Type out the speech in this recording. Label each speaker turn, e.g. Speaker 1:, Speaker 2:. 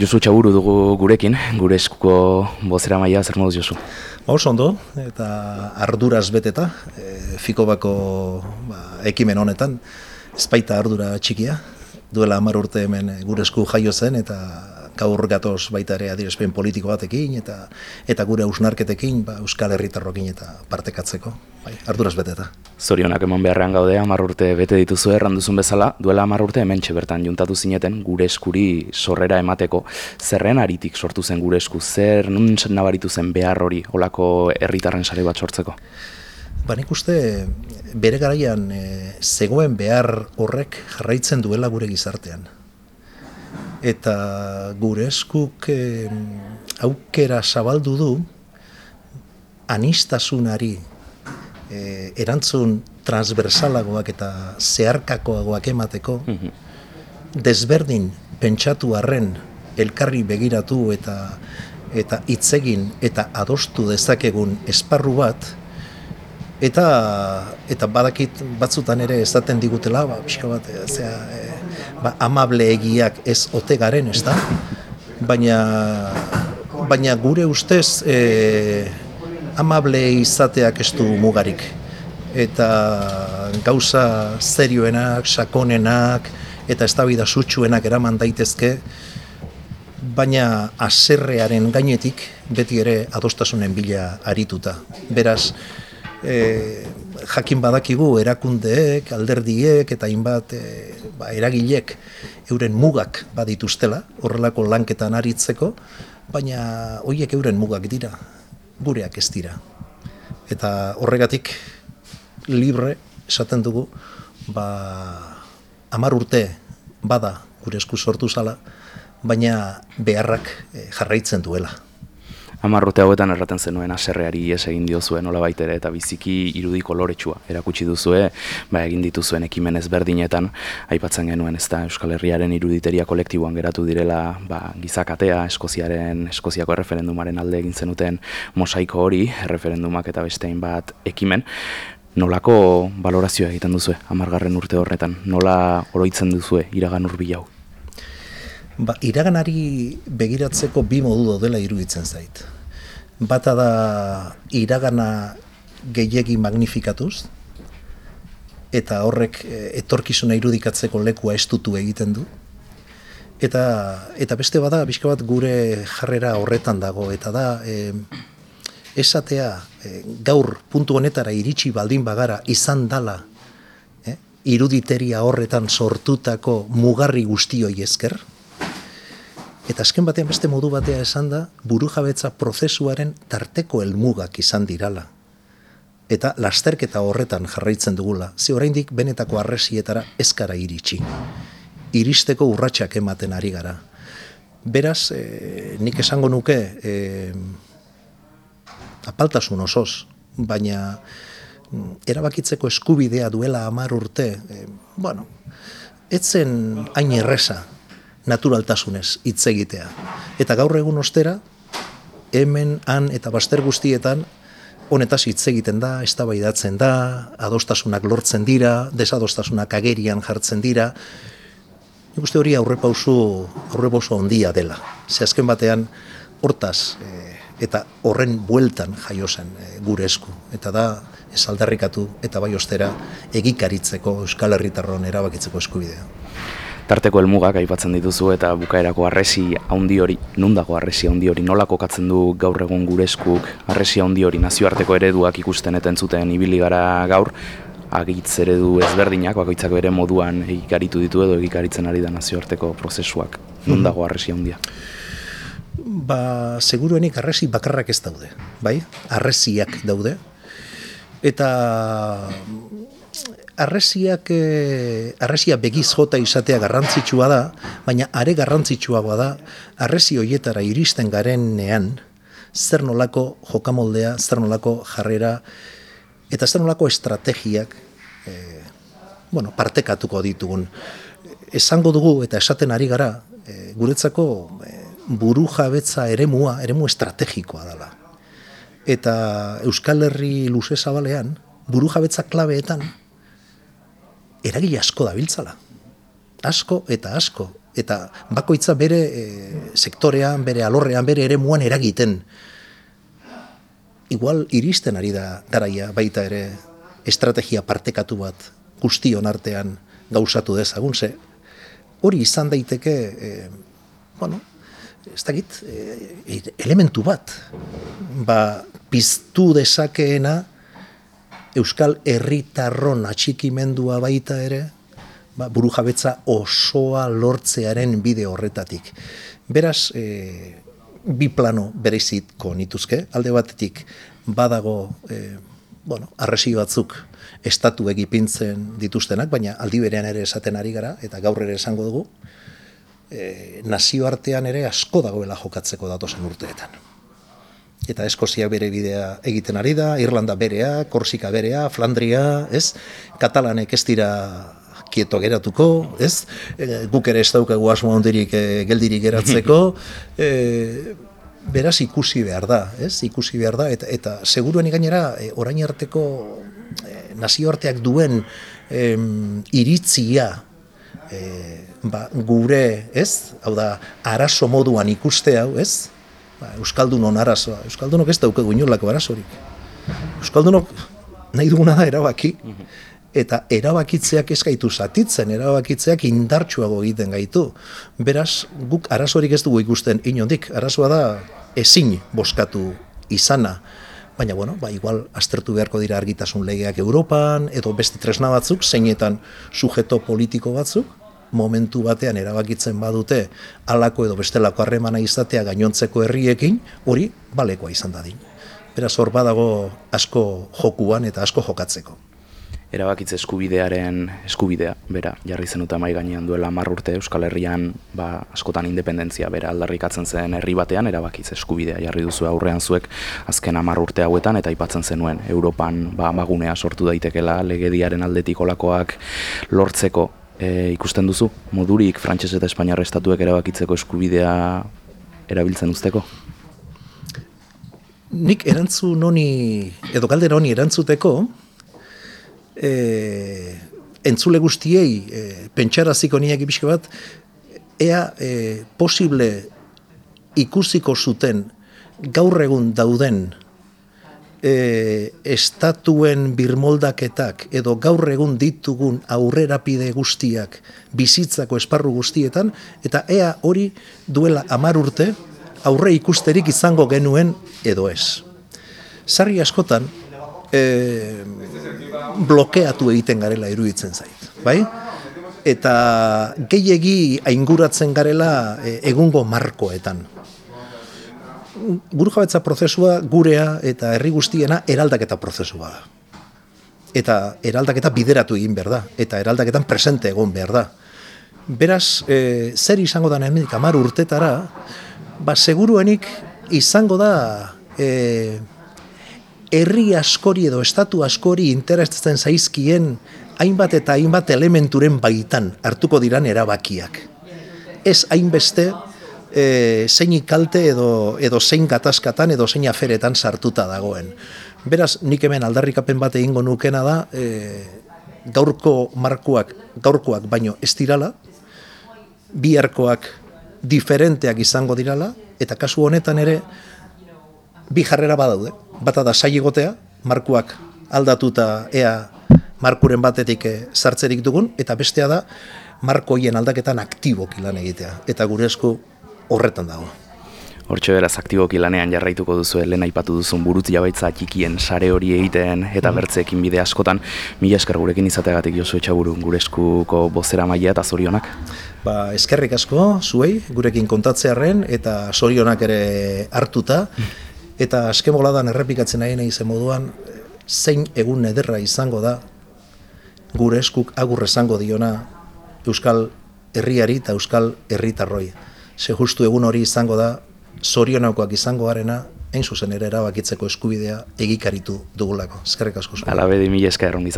Speaker 1: Josu Txaburu dugu gurekin, gure eskuko bozera maia, zer moduz Josu?
Speaker 2: Ba, oso ondo, eta arduraz beteta, e, fiko bako ba, ekimen honetan, espaita ardura txikia, duela hamar urte hemen gure esku jaio zen, eta gaur gatoz baita ere adirespen politiko batekin eta eta gure ausnarketekin ba, Euskal Herritarrokin eta partekatzeko, bai, arduraz beteta.
Speaker 1: Zorionak eman beharrean gaude, hamar urte bete dituzu erranduzun bezala, duela hamar urte hemen bertan juntatu zineten gure eskuri sorrera emateko, zerren aritik sortu zen gure esku, zer nun nabaritu zen behar hori olako herritarren sare bat sortzeko?
Speaker 2: Ba nik uste bere garaian e, zegoen behar horrek jarraitzen duela gure gizartean eta gure eskuk aukera zabaldu du anistasunari e, erantzun transversalagoak eta zeharkakoagoak emateko mhm. desberdin pentsatu arren elkarri begiratu eta eta hitzegin eta adostu dezakegun esparru bat eta eta badakit batzutan ere esaten digutela ba pixka bat zea, e, ba, amable egiak ez ote garen, ez da? Baina, baina gure ustez e, amable izateak ez du mugarik. Eta gauza zerioenak, sakonenak, eta ez da sutsuenak eraman daitezke, baina aserrearen gainetik beti ere adostasunen bila arituta. Beraz, e, jakin badakigu erakundeek, alderdiek eta hainbat e, ba, eragilek euren mugak badituztela, horrelako lanketan aritzeko, baina hoiek euren mugak dira, gureak ez dira. Eta horregatik libre esaten dugu, ba, amar urte bada gure esku sortu zala, baina beharrak e, jarraitzen duela
Speaker 1: amarrote hauetan erraten zenuen aserreari ies egin diozuen nola baitere eta biziki irudi koloretsua erakutsi duzue, ba, egin dituzuen ekimen ezberdinetan, aipatzen genuen ez da Euskal Herriaren iruditeria kolektiboan geratu direla ba, gizakatea, Eskoziaren, Eskoziako erreferendumaren alde egin zenuten mosaiko hori, erreferendumak eta bestein bat ekimen, nolako balorazioa egiten duzue, amargarren urte horretan, nola oroitzen duzue iragan urbilau?
Speaker 2: Ba, iraganari begiratzeko bi modu dela iruditzen zait. Bata da iragana gehiegi magnifikatuz, eta horrek e, etorkizuna irudikatzeko lekua estutu egiten du. Eta, eta beste bada, bizka bat gure jarrera horretan dago, eta da, e, esatea e, gaur puntu honetara iritsi baldin bagara izan dala e, iruditeria horretan sortutako mugarri guztioi esker, Eta azken batean beste modu batea esan da, buru jabetza prozesuaren tarteko helmugak izan dirala. Eta lasterketa horretan jarraitzen dugula, ze oraindik benetako arresietara ezkara iritsi. Iristeko urratsak ematen ari gara. Beraz, e, nik esango nuke, e, apaltasun osoz, baina mm, erabakitzeko eskubidea duela amar urte, e, bueno, etzen hain erresa, naturaltasunez hitz egitea. Eta gaur egun ostera, hemen, han eta baster guztietan, honetaz hitz egiten da, eztabaidatzen da, adostasunak lortzen dira, desadostasunak agerian jartzen dira, nik uste hori aurrepauzu, aurrepauzu ondia dela. Ze azken batean, hortaz, e, eta horren bueltan jaio zen e, gure esku. Eta da, ez aldarrikatu eta bai ostera egikaritzeko Euskal Herritarron erabakitzeko eskubidea
Speaker 1: tarteko helmugak aipatzen dituzu eta bukaerako arresi handi hori, nundako arresi handi hori nola kokatzen du gaur egun gure eskuk arresi handi hori nazioarteko ereduak ikusten eten zuten ibili gara gaur agitz eredu ezberdinak bakoitzak bere moduan egikaritu ditu edo egikaritzen ari da nazioarteko prozesuak nundago arresi handia
Speaker 2: Ba, seguruenik arresi bakarrak ez daude, bai? Arresiak daude. Eta arresiak e, arresia begiz jota izatea garrantzitsua da, baina are garrantzitsuagoa da arresi hoietara iristen garenean zer nolako jokamoldea, zer nolako jarrera eta zer nolako estrategiak e, bueno, partekatuko ditugun. Esango dugu eta esaten ari gara e, guretzako e, buru jabetza eremua, eremu estrategikoa dela. Eta Euskal Herri luze zabalean, buru jabetza klabeetan, eragile asko dabiltzala. Asko eta asko. eta bakoitza bere e, sektorean, bere alorrean, bere ere muan eragiten. Igual iristen ari da garaia baita ere estrategia partekatu bat guztion artean gauzatu dezagun, ze hori izan daiteke, e, bueno, ez dakit, e, elementu bat, ba, piztu dezakeena Euskal Herritarron atxikimendua baita ere, ba, buru jabetza osoa lortzearen bide horretatik. Beraz, e, bi plano berezitko nituzke, alde batetik badago e, bueno, arresi batzuk estatu egipintzen dituztenak, baina aldi berean ere esaten ari gara, eta gaur ere esango dugu, e, nazioartean ere asko dagoela jokatzeko datosen urteetan. Eta Eskoziak bere bidea egiten ari da, Irlanda berea, Korsika berea, Flandria, ez? Katalanek ez dira kieto geratuko, ez? E, guk ere ez daukagu asmo handirik e, geldirik geratzeko, e, beraz ikusi behar da, ez? Ikusi behar da, eta, eta seguruen gainera e, orain arteko e, nazioarteak duen e, iritzia e, ba, gure, ez? Hau da, arazo moduan ikuste hau, ez? Ba, Euskaldunon arazoa, Euskaldunok ez daukagu inolako arazorik. Euskaldunok nahi duguna da erabaki, eta erabakitzeak ez gaitu zatitzen, erabakitzeak indartsuago egiten gaitu. Beraz, guk arazorik ez dugu ikusten inondik, arazoa da ezin boskatu izana. Baina, bueno, ba, igual, aztertu beharko dira argitasun legeak Europan, edo beste tresna batzuk, zeinetan sujeto politiko batzuk, momentu batean erabakitzen badute alako edo bestelako harremana izatea gainontzeko herriekin, hori balekoa izan dadin. Beraz, hor badago asko jokuan eta asko jokatzeko
Speaker 1: erabakitze eskubidearen eskubidea, bera, jarri zenuta mai gainean duela mar urte Euskal Herrian, ba, askotan independentzia, bera, aldarrikatzen zen herri batean, erabakitze eskubidea jarri duzu aurrean zuek, azken amar urte hauetan, eta aipatzen zenuen, Europan, ba, magunea sortu daitekela, legediaren aldetik olakoak lortzeko, e, ikusten duzu, modurik, frantses eta espainiarra estatuek erabakitzeko eskubidea erabiltzen usteko?
Speaker 2: Nik erantzun honi, edo galdera honi erantzuteko, e, entzule guztiei e, pentsaraziko niak ibiske bat, ea e, posible ikusiko zuten gaur egun dauden e, estatuen birmoldaketak edo gaur egun ditugun aurrerapide guztiak bizitzako esparru guztietan, eta ea hori duela amar urte aurre ikusterik izango genuen edo ez. Sarri askotan, e, blokeatu egiten garela iruditzen zait, bai? Eta gehiegi ainguratzen garela e, egungo markoetan. Buru jabetza prozesua gurea eta herri guztiena eraldaketa prozesua da. Eta eraldaketa bideratu egin behar da, eta eraldaketan presente egon behar da. Beraz, e, zer izango da hemenik amar urtetara, ba, seguruenik izango da e, herri askori edo estatu askori interesatzen zaizkien hainbat eta hainbat elementuren baitan hartuko diran erabakiak. Ez hainbeste e, zein ikalte edo, edo zein gatazkatan edo zein aferetan sartuta dagoen. Beraz, nik hemen aldarrikapen bat egingo nukena da, e, gaurko markuak, gaurkoak baino ez dirala, biharkoak diferenteak izango dirala, eta kasu honetan ere, bi jarrera badaude bata da sai egotea, markuak aldatuta ea markuren batetik eh, sartzerik dugun, eta bestea da markoien aldaketan aktiboki lan egitea, eta gure esku horretan dago.
Speaker 1: Hortxe beraz aktiboki lanean jarraituko duzu, lehen aipatu duzun buruz jabaitza txikien sare hori egiten eta mm. bertzeekin bide askotan, mila esker gurekin izateagatik Josu Etxaburu gure eskuko bozera maia eta zorionak?
Speaker 2: Ba, eskerrik asko, zuei, gurekin kontatzearen eta zorionak ere hartuta, mm. Eta azken boladan errepikatzen nahi nahi moduan, zein egun ederra izango da, gure eskuk agur esango diona Euskal Herriari eta Euskal Herritarroi. Ze justu egun hori izango da, zorionaukoak izango garena, hain zuzen ere erabakitzeko eskubidea egikaritu dugulako. Eskerrik asko.
Speaker 1: Alabedi mila esker izan.